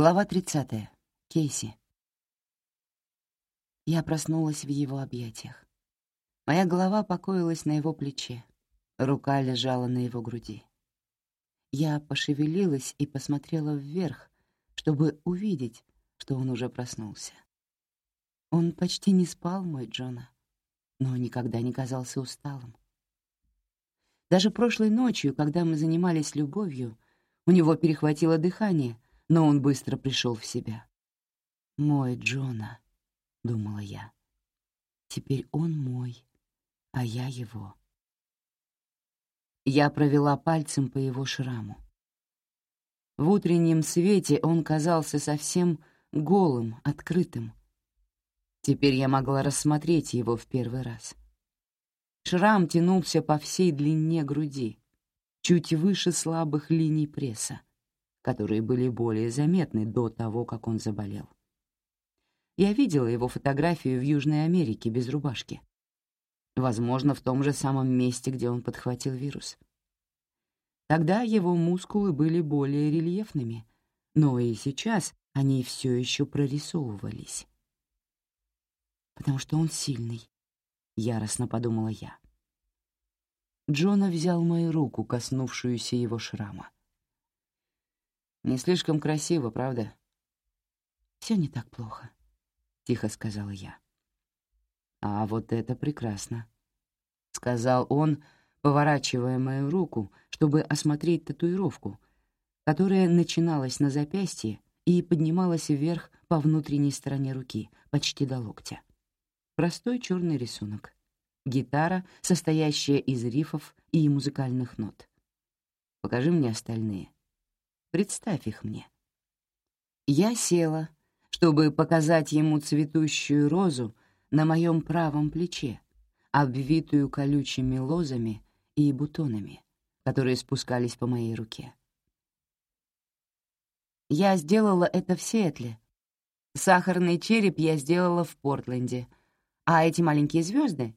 Глава 30. Кейси. Я проснулась в его объятиях. Моя голова покоилась на его плече, рука лежала на его груди. Я пошевелилась и посмотрела вверх, чтобы увидеть, что он уже проснулся. Он почти не спал, мой Джона, но никогда не казался усталым. Даже прошлой ночью, когда мы занимались любовью, у него перехватило дыхание — но он быстро пришел в себя. «Мой Джона», — думала я, — «теперь он мой, а я его». Я провела пальцем по его шраму. В утреннем свете он казался совсем голым, открытым. Теперь я могла рассмотреть его в первый раз. Шрам тянулся по всей длине груди, чуть выше слабых линий пресса которые были более заметны до того, как он заболел. Я видела его фотографию в Южной Америке без рубашки. Возможно, в том же самом месте, где он подхватил вирус. Тогда его мускулы были более рельефными, но и сейчас они все еще прорисовывались. «Потому что он сильный», — яростно подумала я. Джона взял мою руку, коснувшуюся его шрама. Не слишком красиво, правда? Все не так плохо, тихо сказала я. А вот это прекрасно, сказал он, поворачивая мою руку, чтобы осмотреть татуировку, которая начиналась на запястье и поднималась вверх по внутренней стороне руки, почти до локтя. Простой черный рисунок. Гитара, состоящая из рифов и музыкальных нот. Покажи мне остальные. Представь их мне. Я села, чтобы показать ему цветущую розу на моем правом плече, обвитую колючими лозами и бутонами, которые спускались по моей руке. Я сделала это в Сиэтле. Сахарный череп я сделала в Портленде, а эти маленькие звезды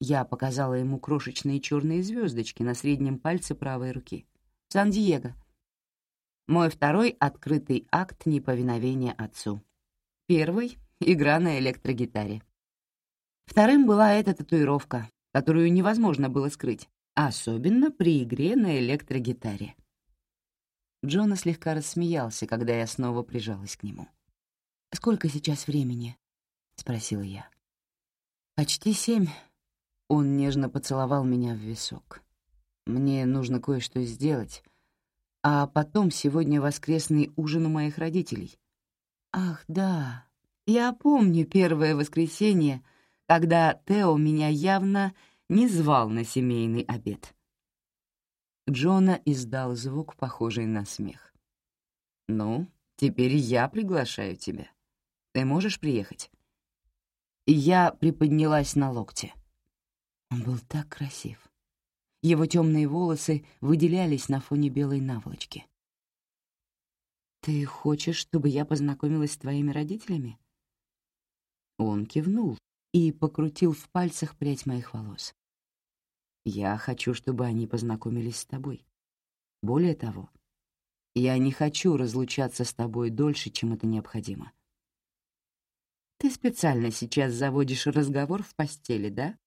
я показала ему крошечные черные звездочки на среднем пальце правой руки. Сан-Диего. Мой второй открытый акт неповиновения отцу. Первый — игра на электрогитаре. Вторым была эта татуировка, которую невозможно было скрыть, особенно при игре на электрогитаре. Джона слегка рассмеялся, когда я снова прижалась к нему. «Сколько сейчас времени?» — спросила я. «Почти семь». Он нежно поцеловал меня в висок. «Мне нужно кое-что сделать, а потом сегодня воскресный ужин у моих родителей. Ах, да, я помню первое воскресенье, когда Тео меня явно не звал на семейный обед. Джона издал звук, похожий на смех. «Ну, теперь я приглашаю тебя. Ты можешь приехать?» Я приподнялась на локте. Он был так красив. Его темные волосы выделялись на фоне белой наволочки. «Ты хочешь, чтобы я познакомилась с твоими родителями?» Он кивнул и покрутил в пальцах прядь моих волос. «Я хочу, чтобы они познакомились с тобой. Более того, я не хочу разлучаться с тобой дольше, чем это необходимо». «Ты специально сейчас заводишь разговор в постели, да?»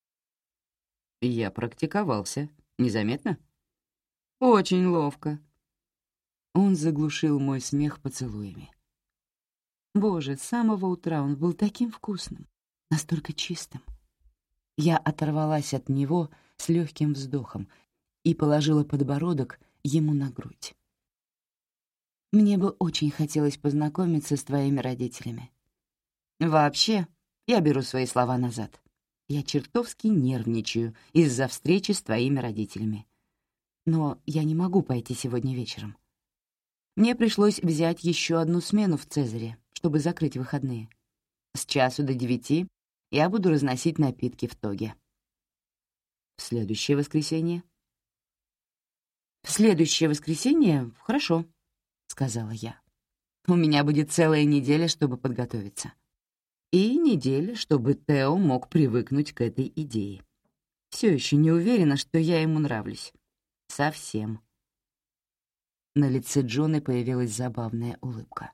«Я практиковался», Незаметно? Очень ловко. Он заглушил мой смех поцелуями. Боже, с самого утра он был таким вкусным, настолько чистым. Я оторвалась от него с легким вздохом и положила подбородок ему на грудь. Мне бы очень хотелось познакомиться с твоими родителями. Вообще, я беру свои слова назад. Я чертовски нервничаю из-за встречи с твоими родителями. Но я не могу пойти сегодня вечером. Мне пришлось взять еще одну смену в Цезаре, чтобы закрыть выходные. С часу до девяти я буду разносить напитки в тоге. В следующее воскресенье? В следующее воскресенье? Хорошо, — сказала я. У меня будет целая неделя, чтобы подготовиться и недели, чтобы Тео мог привыкнуть к этой идее. Все еще не уверена, что я ему нравлюсь. Совсем. На лице Джона появилась забавная улыбка.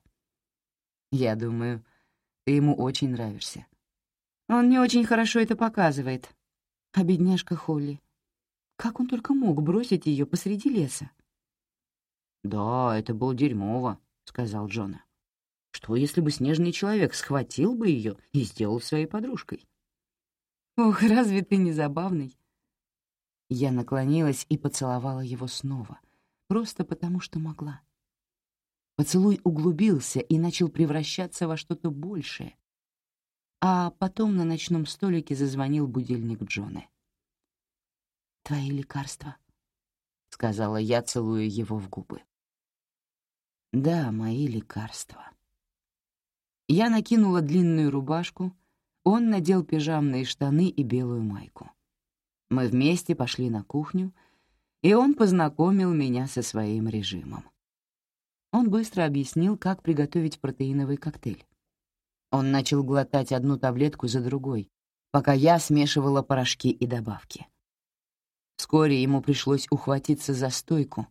Я думаю, ты ему очень нравишься. Он не очень хорошо это показывает. А бедняжка Холли. Как он только мог бросить ее посреди леса? «Да, это было дерьмово», — сказал Джона. «Что, если бы снежный человек схватил бы ее и сделал своей подружкой?» «Ох, разве ты не забавный?» Я наклонилась и поцеловала его снова, просто потому что могла. Поцелуй углубился и начал превращаться во что-то большее. А потом на ночном столике зазвонил будильник Джоны. «Твои лекарства», — сказала я, целуя его в губы. «Да, мои лекарства». Я накинула длинную рубашку, он надел пижамные штаны и белую майку. Мы вместе пошли на кухню, и он познакомил меня со своим режимом. Он быстро объяснил, как приготовить протеиновый коктейль. Он начал глотать одну таблетку за другой, пока я смешивала порошки и добавки. Вскоре ему пришлось ухватиться за стойку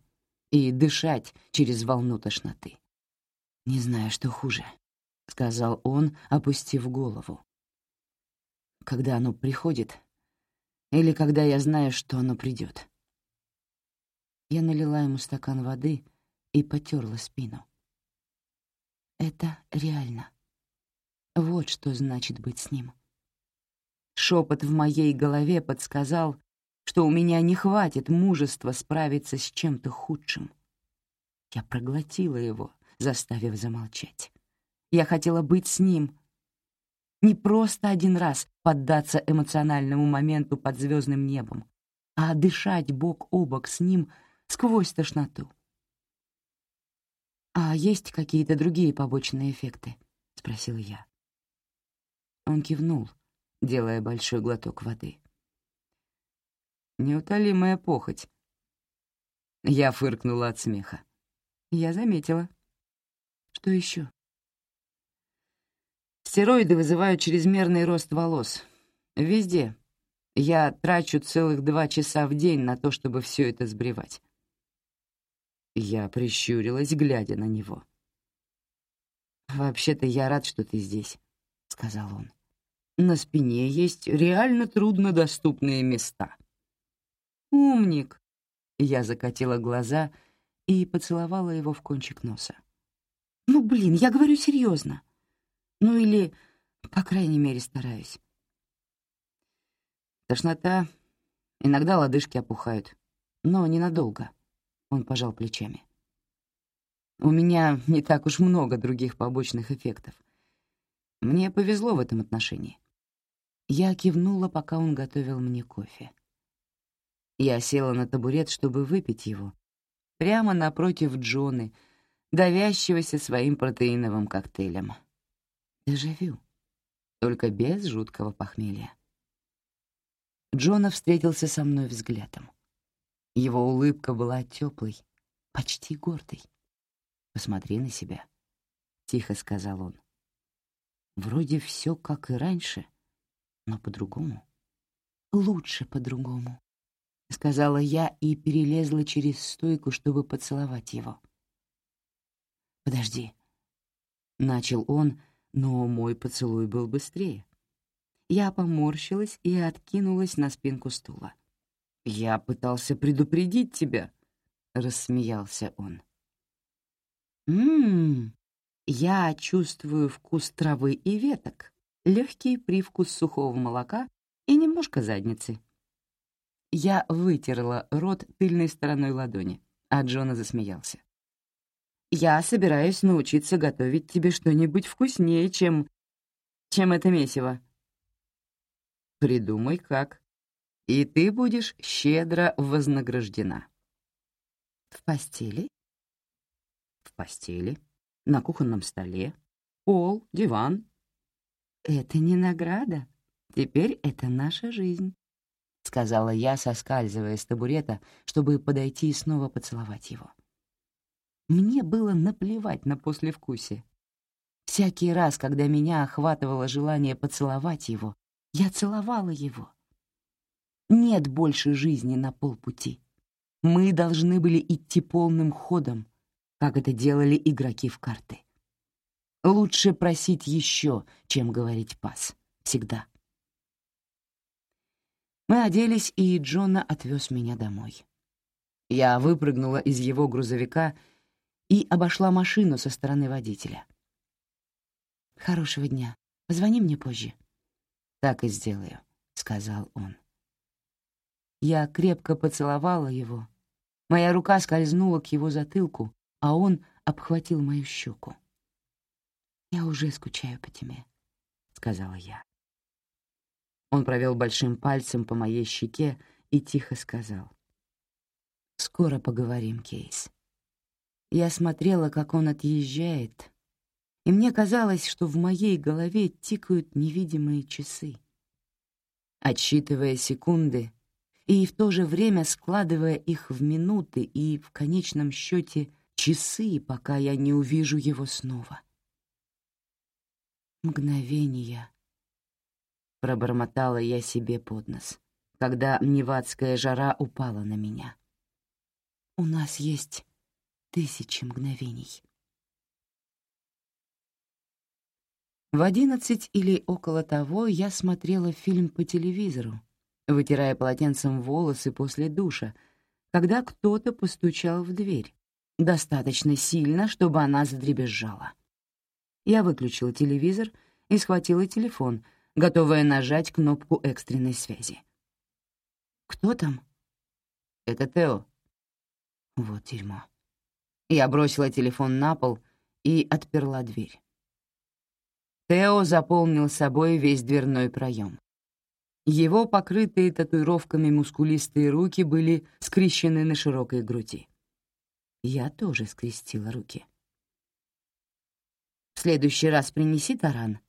и дышать через волну тошноты. «Не знаю, что хуже», — сказал он, опустив голову. «Когда оно приходит, или когда я знаю, что оно придет». Я налила ему стакан воды и потерла спину. Это реально. Вот что значит быть с ним. Шепот в моей голове подсказал, что у меня не хватит мужества справиться с чем-то худшим. Я проглотила его, заставив замолчать. Я хотела быть с ним. Не просто один раз поддаться эмоциональному моменту под звездным небом, а дышать бок о бок с ним сквозь тошноту. «А есть какие-то другие побочные эффекты?» — спросил я. Он кивнул, делая большой глоток воды. «Неутолимая похоть». Я фыркнула от смеха. Я заметила. Что еще? Стероиды вызывают чрезмерный рост волос. Везде. Я трачу целых два часа в день на то, чтобы все это сбривать. Я прищурилась, глядя на него. «Вообще-то я рад, что ты здесь», — сказал он. «На спине есть реально труднодоступные места». «Умник!» — я закатила глаза и поцеловала его в кончик носа. «Ну, блин, я говорю серьезно. Ну или, по крайней мере, стараюсь». Тошнота, иногда лодыжки опухают, но ненадолго. Он пожал плечами. «У меня не так уж много других побочных эффектов. Мне повезло в этом отношении». Я кивнула, пока он готовил мне кофе. Я села на табурет, чтобы выпить его, прямо напротив Джоны, давящегося своим протеиновым коктейлем. Дежавю, только без жуткого похмелья. Джона встретился со мной взглядом. Его улыбка была теплой, почти гордой. «Посмотри на себя», — тихо сказал он. «Вроде все как и раньше, но по-другому». «Лучше по-другому», — сказала я и перелезла через стойку, чтобы поцеловать его. «Подожди», — начал он, но мой поцелуй был быстрее. Я поморщилась и откинулась на спинку стула. «Я пытался предупредить тебя», — рассмеялся он. «Ммм, я чувствую вкус травы и веток, легкий привкус сухого молока и немножко задницы». Я вытерла рот тыльной стороной ладони, а Джона засмеялся. «Я собираюсь научиться готовить тебе что-нибудь вкуснее, чем... чем это месиво». «Придумай, как», и ты будешь щедро вознаграждена. В постели? В постели, на кухонном столе, пол, диван. Это не награда. Теперь это наша жизнь, — сказала я, соскальзывая с табурета, чтобы подойти и снова поцеловать его. Мне было наплевать на послевкусие. Всякий раз, когда меня охватывало желание поцеловать его, я целовала его. Нет больше жизни на полпути. Мы должны были идти полным ходом, как это делали игроки в карты. Лучше просить еще, чем говорить «пас». Всегда. Мы оделись, и Джона отвез меня домой. Я выпрыгнула из его грузовика и обошла машину со стороны водителя. «Хорошего дня. Позвони мне позже». «Так и сделаю», — сказал он. Я крепко поцеловала его. Моя рука скользнула к его затылку, а он обхватил мою щеку. «Я уже скучаю по тебе», — сказала я. Он провел большим пальцем по моей щеке и тихо сказал. «Скоро поговорим, Кейс». Я смотрела, как он отъезжает, и мне казалось, что в моей голове тикают невидимые часы. Отсчитывая секунды и в то же время складывая их в минуты и, в конечном счете, часы, пока я не увижу его снова. Мгновения. Пробормотала я себе под нос, когда невадская жара упала на меня. У нас есть тысячи мгновений. В одиннадцать или около того я смотрела фильм по телевизору, вытирая полотенцем волосы после душа, когда кто-то постучал в дверь, достаточно сильно, чтобы она задребезжала. Я выключила телевизор и схватила телефон, готовая нажать кнопку экстренной связи. «Кто там?» «Это Тео». Вот дерьмо. Я бросила телефон на пол и отперла дверь. Тео заполнил собой весь дверной проем. Его покрытые татуировками мускулистые руки были скрещены на широкой груди. Я тоже скрестила руки. «В следующий раз принеси таран.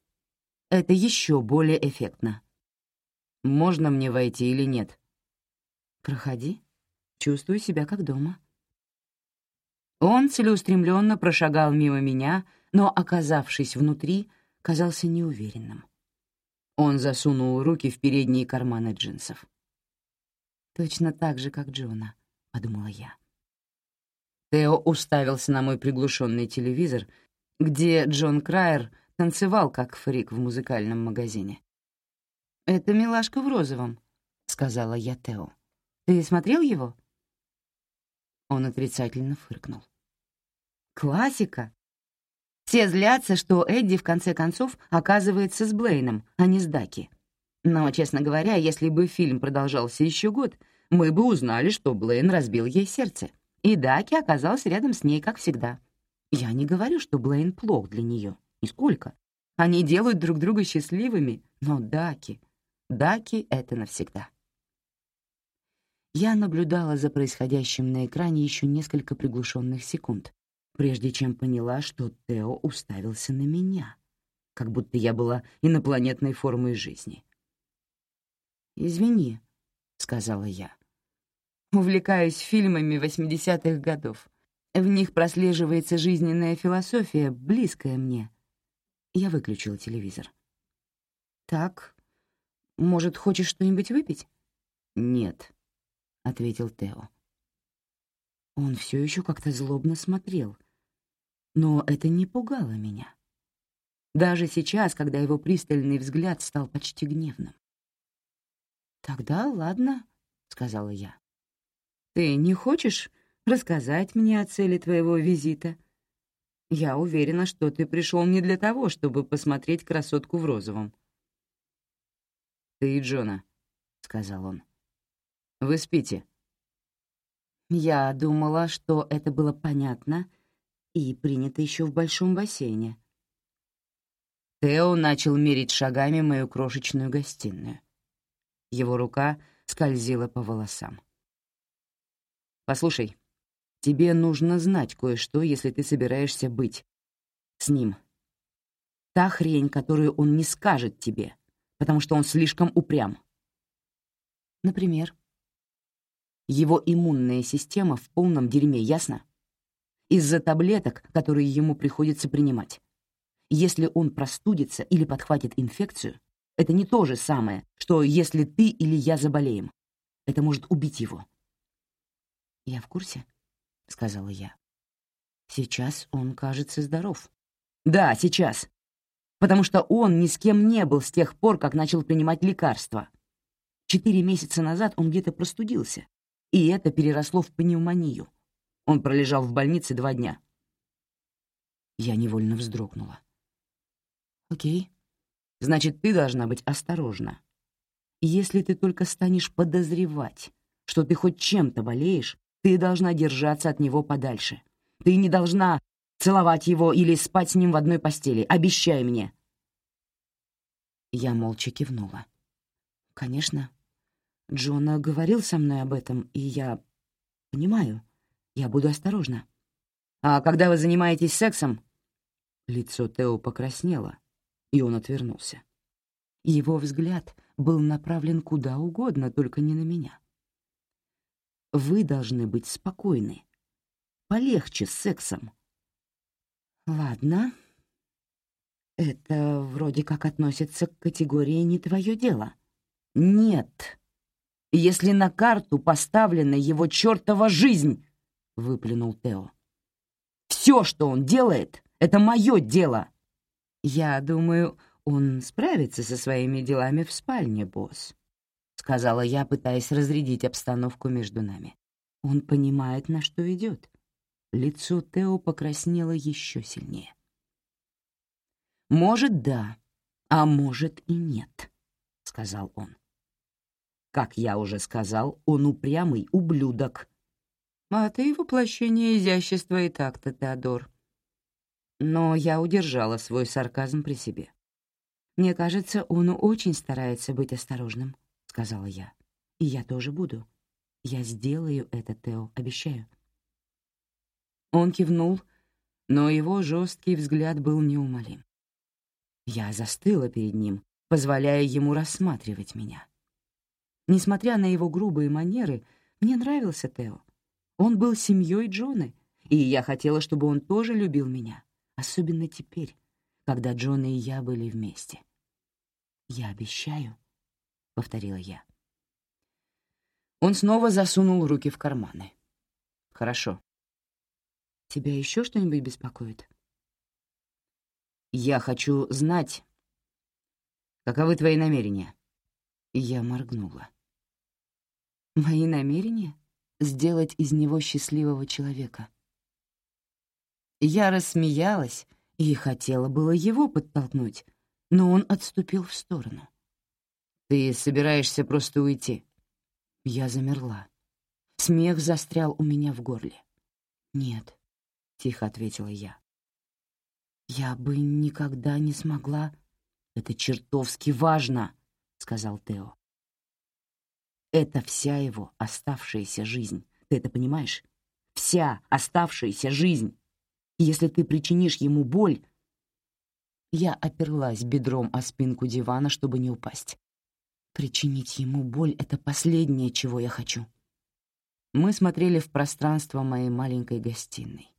Это еще более эффектно». «Можно мне войти или нет?» «Проходи. Чувствую себя как дома». Он целеустремленно прошагал мимо меня, но, оказавшись внутри, казался неуверенным. Он засунул руки в передние карманы джинсов. «Точно так же, как Джона», — подумала я. Тео уставился на мой приглушенный телевизор, где Джон Крайер танцевал как фрик в музыкальном магазине. «Это милашка в розовом», — сказала я Тео. «Ты смотрел его?» Он отрицательно фыркнул. Классика. Все злятся, что Эдди в конце концов оказывается с Блейном, а не с Даки. Но, честно говоря, если бы фильм продолжался еще год, мы бы узнали, что Блейн разбил ей сердце, и Даки оказался рядом с ней, как всегда. Я не говорю, что Блейн плох для нее. Нисколько. Они делают друг друга счастливыми, но Даки... Даки — это навсегда. Я наблюдала за происходящим на экране еще несколько приглушенных секунд, прежде чем поняла, что Тео уставился на меня, как будто я была инопланетной формой жизни. «Извини», — сказала я. «Увлекаюсь фильмами 80-х годов. В них прослеживается жизненная философия, близкая мне». Я выключила телевизор. «Так, может, хочешь что-нибудь выпить?» «Нет», — ответил Тео. Он все еще как-то злобно смотрел, но это не пугало меня. Даже сейчас, когда его пристальный взгляд стал почти гневным. «Тогда ладно», — сказала я. «Ты не хочешь рассказать мне о цели твоего визита? Я уверена, что ты пришел не для того, чтобы посмотреть красотку в розовом». «Ты и Джона», — сказал он. «Вы спите». Я думала, что это было понятно — и принято еще в большом бассейне. Тео начал мерить шагами мою крошечную гостиную. Его рука скользила по волосам. «Послушай, тебе нужно знать кое-что, если ты собираешься быть с ним. Та хрень, которую он не скажет тебе, потому что он слишком упрям. Например, его иммунная система в полном дерьме, ясно? из-за таблеток, которые ему приходится принимать. Если он простудится или подхватит инфекцию, это не то же самое, что если ты или я заболеем. Это может убить его. «Я в курсе», — сказала я. «Сейчас он кажется здоров. Да, сейчас. Потому что он ни с кем не был с тех пор, как начал принимать лекарства. Четыре месяца назад он где-то простудился, и это переросло в пневмонию. Он пролежал в больнице два дня. Я невольно вздрогнула. «Окей. Значит, ты должна быть осторожна. Если ты только станешь подозревать, что ты хоть чем-то болеешь, ты должна держаться от него подальше. Ты не должна целовать его или спать с ним в одной постели. Обещай мне». Я молча кивнула. «Конечно. Джона говорил со мной об этом, и я понимаю. Я буду осторожна. А когда вы занимаетесь сексом...» Лицо Тео покраснело, и он отвернулся. Его взгляд был направлен куда угодно, только не на меня. «Вы должны быть спокойны. Полегче с сексом». «Ладно. Это вроде как относится к категории «не твое дело». «Нет. Если на карту поставлена его чертова жизнь», — выплюнул Тео. «Все, что он делает, — это мое дело». «Я думаю, он справится со своими делами в спальне, босс», — сказала я, пытаясь разрядить обстановку между нами. «Он понимает, на что идет». Лицо Тео покраснело еще сильнее. «Может, да, а может и нет», — сказал он. «Как я уже сказал, он упрямый ублюдок». «А ты воплощение изящества и так-то, Теодор». Но я удержала свой сарказм при себе. «Мне кажется, он очень старается быть осторожным», — сказала я. «И я тоже буду. Я сделаю это, Тео, обещаю». Он кивнул, но его жесткий взгляд был неумолим. Я застыла перед ним, позволяя ему рассматривать меня. Несмотря на его грубые манеры, мне нравился Тео. Он был семьей Джоны, и я хотела, чтобы он тоже любил меня, особенно теперь, когда Джон и я были вместе. «Я обещаю», — повторила я. Он снова засунул руки в карманы. «Хорошо. Тебя еще что-нибудь беспокоит?» «Я хочу знать, каковы твои намерения?» Я моргнула. «Мои намерения? Сделать из него счастливого человека». Я рассмеялась и хотела было его подтолкнуть, но он отступил в сторону. «Ты собираешься просто уйти?» Я замерла. Смех застрял у меня в горле. «Нет», — тихо ответила я. «Я бы никогда не смогла...» «Это чертовски важно», — сказал Тео. «Это вся его оставшаяся жизнь. Ты это понимаешь? Вся оставшаяся жизнь. Если ты причинишь ему боль...» Я оперлась бедром о спинку дивана, чтобы не упасть. Причинить ему боль — это последнее, чего я хочу. Мы смотрели в пространство моей маленькой гостиной.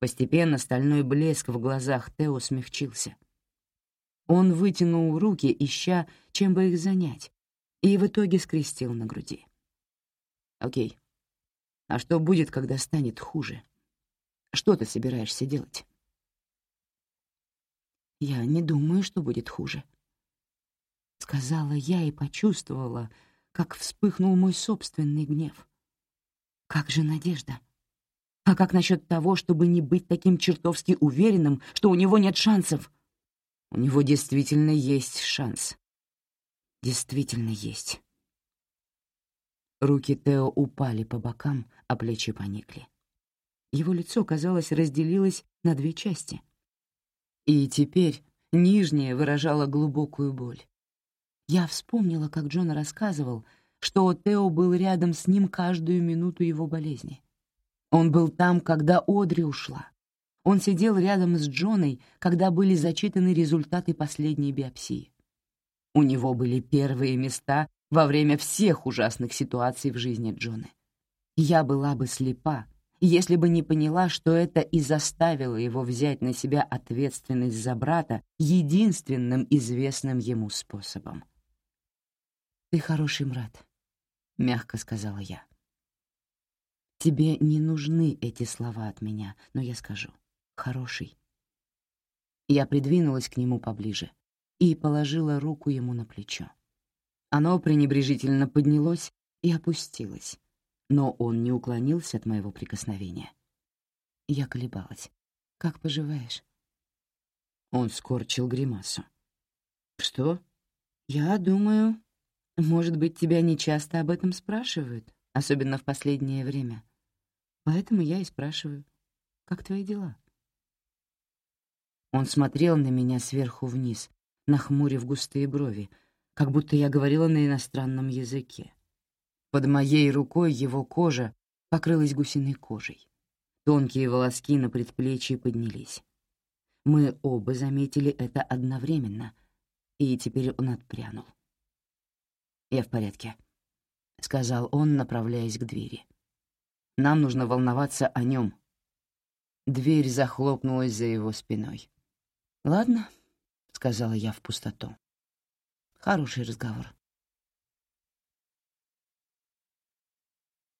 Постепенно стальной блеск в глазах Тео смягчился. Он вытянул руки, ища, чем бы их занять, и в итоге скрестил на груди. «Окей. А что будет, когда станет хуже?» Что ты собираешься делать? Я не думаю, что будет хуже. Сказала я и почувствовала, как вспыхнул мой собственный гнев. Как же надежда? А как насчет того, чтобы не быть таким чертовски уверенным, что у него нет шансов? У него действительно есть шанс. Действительно есть. Руки Тео упали по бокам, а плечи поникли. Его лицо, казалось, разделилось на две части. И теперь нижнее выражало глубокую боль. Я вспомнила, как Джон рассказывал, что Тео был рядом с ним каждую минуту его болезни. Он был там, когда Одри ушла. Он сидел рядом с Джоной, когда были зачитаны результаты последней биопсии. У него были первые места во время всех ужасных ситуаций в жизни Джоны. Я была бы слепа, если бы не поняла, что это и заставило его взять на себя ответственность за брата единственным известным ему способом. «Ты хороший брат», — мягко сказала я. «Тебе не нужны эти слова от меня, но я скажу. Хороший. Я придвинулась к нему поближе и положила руку ему на плечо. Оно пренебрежительно поднялось и опустилось, но он не уклонился от моего прикосновения. Я колебалась. «Как поживаешь?» Он скорчил гримасу. «Что?» «Я думаю, может быть, тебя нечасто об этом спрашивают, особенно в последнее время. Поэтому я и спрашиваю, как твои дела?» Он смотрел на меня сверху вниз, нахмурив густые брови, как будто я говорила на иностранном языке. Под моей рукой его кожа покрылась гусиной кожей. Тонкие волоски на предплечье поднялись. Мы оба заметили это одновременно, и теперь он отпрянул. «Я в порядке», — сказал он, направляясь к двери. «Нам нужно волноваться о нем». Дверь захлопнулась за его спиной. «Ладно», — сказала я в пустоту. «Хороший разговор».